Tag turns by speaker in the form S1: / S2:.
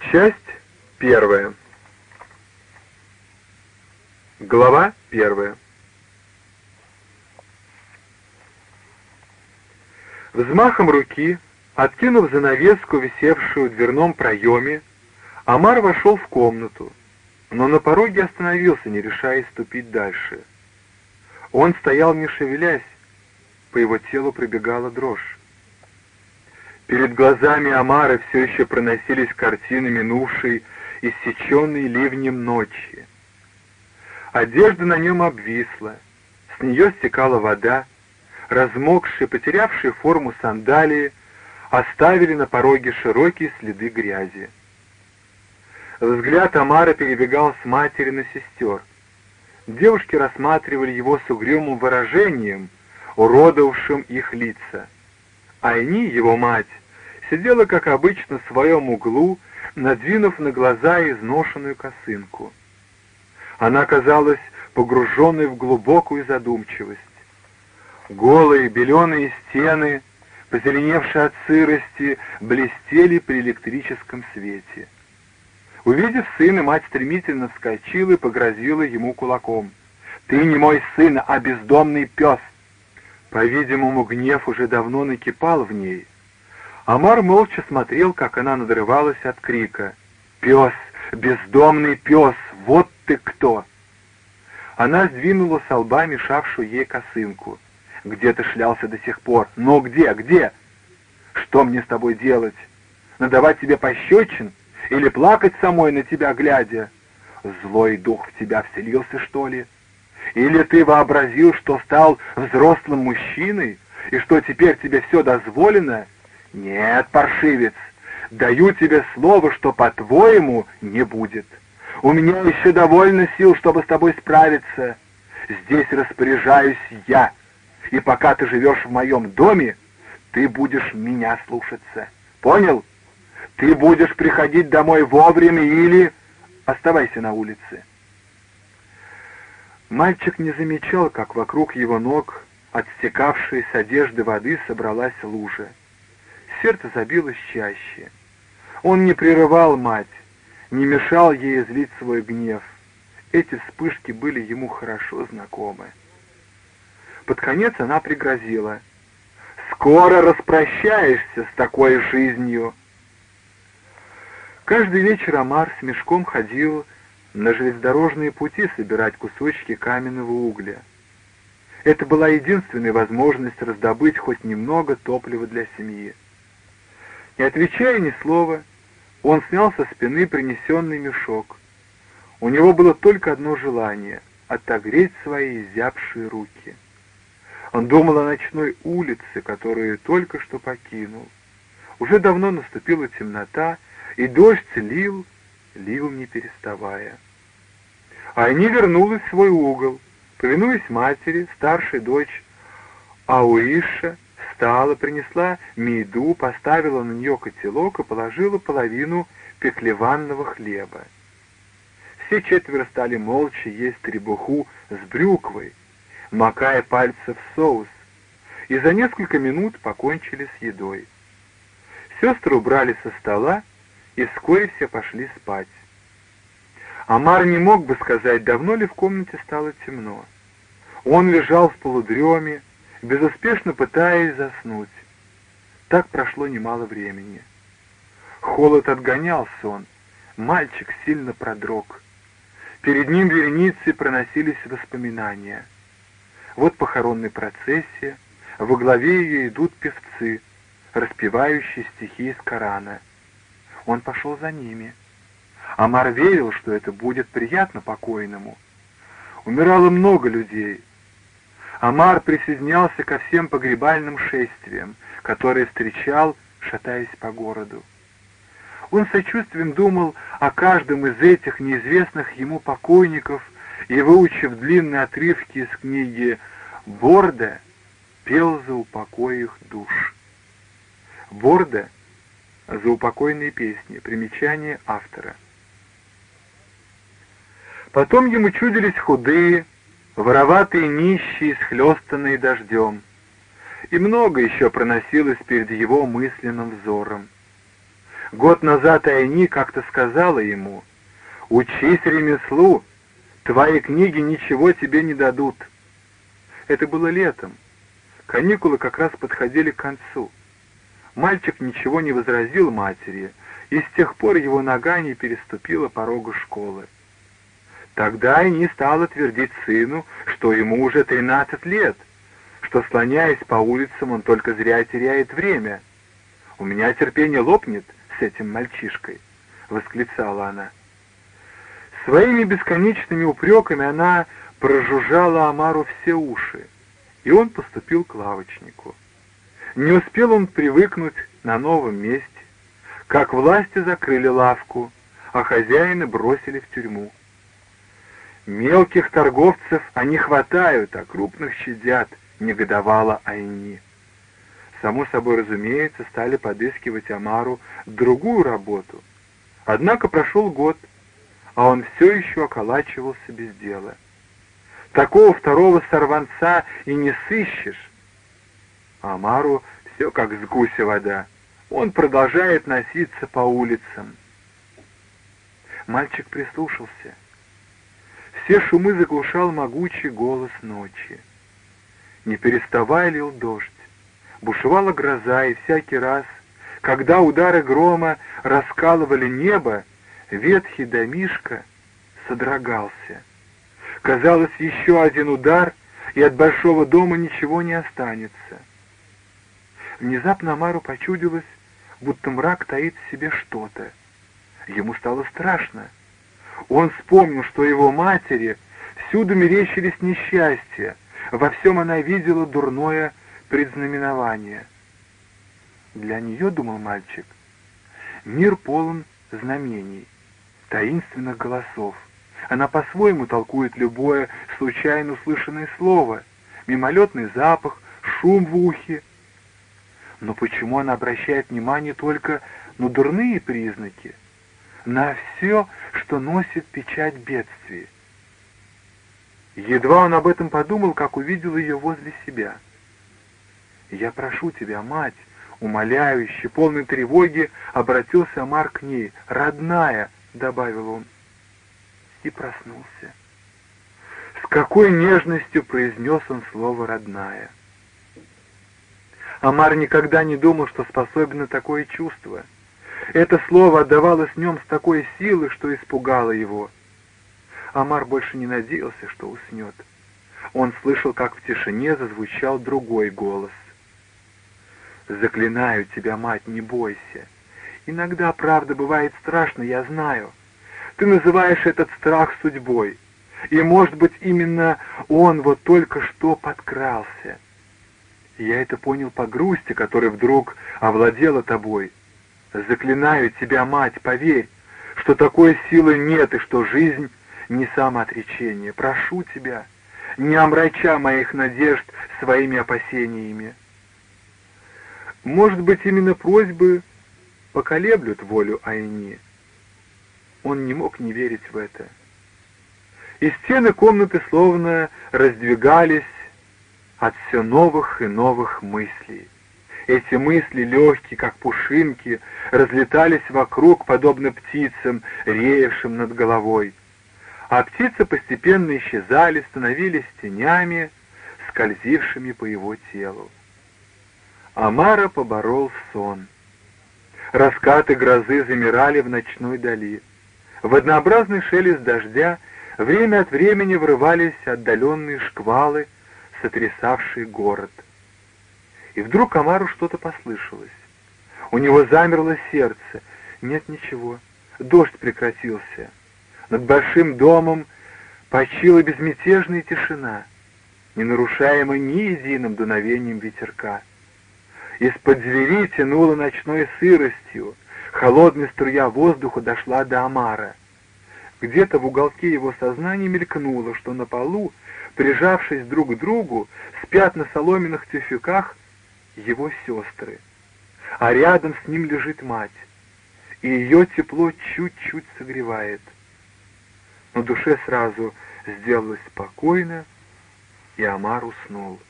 S1: Часть первая. Глава первая. Взмахом руки, откинув занавеску, висевшую в дверном проеме, Амар вошел в комнату, но на пороге остановился, не решаясь ступить дальше. Он стоял не шевелясь, по его телу пробегала дрожь. Перед глазами Амара все еще проносились картины минувшей, иссеченной ливнем ночи. Одежда на нем обвисла, с нее стекала вода, размокшие, потерявшие форму сандалии, оставили на пороге широкие следы грязи. Взгляд Амара перебегал с матери на сестер. Девушки рассматривали его с угрюмым выражением, уродовавшим их лица. Айни, его мать, сидела, как обычно, в своем углу, надвинув на глаза изношенную косынку. Она казалась погруженной в глубокую задумчивость. Голые беленые стены, позеленевшие от сырости, блестели при электрическом свете. Увидев сына, мать стремительно вскочила и погрозила ему кулаком. «Ты не мой сын, а бездомный пес!» По-видимому, гнев уже давно накипал в ней. Амар молча смотрел, как она надрывалась от крика. «Пес! Бездомный пес! Вот ты кто!» Она сдвинула с лба мешавшую ей косынку. «Где ты шлялся до сих пор? Ну где, где? Что мне с тобой делать? Надавать тебе пощечин? Или плакать самой на тебя глядя? Злой дух в тебя вселился, что ли?» Или ты вообразил, что стал взрослым мужчиной, и что теперь тебе все дозволено? Нет, паршивец, даю тебе слово, что по-твоему не будет. У меня еще довольно сил, чтобы с тобой справиться. Здесь распоряжаюсь я, и пока ты живешь в моем доме, ты будешь меня слушаться. Понял? Ты будешь приходить домой вовремя или оставайся на улице. Мальчик не замечал, как вокруг его ног, отстекавшей с одежды воды, собралась лужа. Сердце забилось чаще. Он не прерывал мать, не мешал ей излить свой гнев. Эти вспышки были ему хорошо знакомы. Под конец она пригрозила. «Скоро распрощаешься с такой жизнью!» Каждый вечер Амар с мешком ходил на железнодорожные пути собирать кусочки каменного угля. Это была единственная возможность раздобыть хоть немного топлива для семьи. Не отвечая ни слова, он снял со спины принесенный мешок. У него было только одно желание — отогреть свои изябшие руки. Он думал о ночной улице, которую только что покинул. Уже давно наступила темнота, и дождь лил, лил не переставая. А они вернулась в свой угол. Повинуясь матери, старшая дочь Ауиша встала, принесла мейду, поставила на нее котелок и положила половину пеклеванного хлеба. Все четверо стали молча есть требуху с брюквой, макая пальцы в соус, и за несколько минут покончили с едой. Сестры убрали со стола, и вскоре все пошли спать. Амар не мог бы сказать, давно ли в комнате стало темно. Он лежал в полудреме, безуспешно пытаясь заснуть. Так прошло немало времени. Холод отгонял сон, мальчик сильно продрог. Перед ним вереницей проносились воспоминания. Вот похоронная процессия, во главе ее идут певцы, распевающие стихи из Корана. Он пошел за ними — Амар верил, что это будет приятно покойному. Умирало много людей. Амар присоединялся ко всем погребальным шествиям, которые встречал, шатаясь по городу. Он сочувствием думал о каждом из этих неизвестных ему покойников и, выучив длинные отрывки из книги Борда, пел за упокой их душ. Борда — за упокойные песни, примечание автора — Потом ему чудились худые, вороватые нищие, схлестанные дождем. И много еще проносилось перед его мысленным взором. Год назад Айни как-то сказала ему, «Учись ремеслу, твои книги ничего тебе не дадут». Это было летом. Каникулы как раз подходили к концу. Мальчик ничего не возразил матери, и с тех пор его нога не переступила порога школы. Тогда и не стала твердить сыну, что ему уже тринадцать лет, что, слоняясь по улицам, он только зря теряет время. «У меня терпение лопнет с этим мальчишкой», — восклицала она. Своими бесконечными упреками она прожужжала Амару все уши, и он поступил к лавочнику. Не успел он привыкнуть на новом месте, как власти закрыли лавку, а хозяина бросили в тюрьму. Мелких торговцев они хватают, а крупных щадят, негодовала Айни. Само собой разумеется, стали подыскивать Амару другую работу. Однако прошел год, а он все еще околачивался без дела. Такого второго сорванца и не сыщешь. Амару все как с гуся вода. Он продолжает носиться по улицам. Мальчик прислушался — все шумы заглушал могучий голос ночи. Не переставая лил дождь. Бушевала гроза, и всякий раз, когда удары грома раскалывали небо, ветхий домишка содрогался. Казалось, еще один удар, и от большого дома ничего не останется. Внезапно Амару почудилось, будто мрак таит в себе что-то. Ему стало страшно. Он вспомнил, что его матери всюду мерещились несчастья, во всем она видела дурное предзнаменование. Для нее, думал мальчик, мир полон знамений, таинственных голосов. Она по-своему толкует любое случайно услышанное слово, мимолетный запах, шум в ухе. Но почему она обращает внимание только на дурные признаки, на все, что носит печать бедствия. Едва он об этом подумал, как увидел ее возле себя. «Я прошу тебя, мать!» Умоляюще, полной тревоги, обратился Амар к ней. «Родная!» — добавил он. И проснулся. С какой нежностью произнес он слово «родная». Амар никогда не думал, что способен на такое чувство — это слово отдавалось в нем с такой силой, что испугало его. Амар больше не надеялся, что уснет. Он слышал, как в тишине зазвучал другой голос. «Заклинаю тебя, мать, не бойся. Иногда, правда, бывает страшно, я знаю. Ты называешь этот страх судьбой. И, может быть, именно он вот только что подкрался. Я это понял по грусти, которая вдруг овладела тобой. Заклинаю тебя, мать, поверь, что такой силы нет и что жизнь не самоотречение. Прошу тебя, не омрача моих надежд своими опасениями. Может быть, именно просьбы поколеблют волю Айни. Он не мог не верить в это. И стены комнаты словно раздвигались от все новых и новых мыслей. Эти мысли, легкие, как пушинки, разлетались вокруг, подобно птицам, реевшим над головой. А птицы постепенно исчезали, становились тенями, скользившими по его телу. Амара поборол сон. Раскаты грозы замирали в ночной дали. В однообразный шелест дождя время от времени врывались отдаленные шквалы, сотрясавшие город — и вдруг Амару что-то послышалось. У него замерло сердце. Нет ничего. Дождь прекратился. Над большим домом почила безмятежная тишина, не нарушаемая ни единым дуновением ветерка. Из-под двери тянуло ночной сыростью, холодная струя воздуха дошла до Амара. Где-то в уголке его сознания мелькнуло, что на полу, прижавшись друг к другу, спят на соломенных тюфяках его сестры, а рядом с ним лежит мать, и ее тепло чуть-чуть согревает. Но душе сразу сделалось спокойно, и Амар уснул.